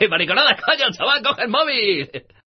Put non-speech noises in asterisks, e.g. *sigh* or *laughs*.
*laughs* Mariconada, coño, chaval, coge el móvil.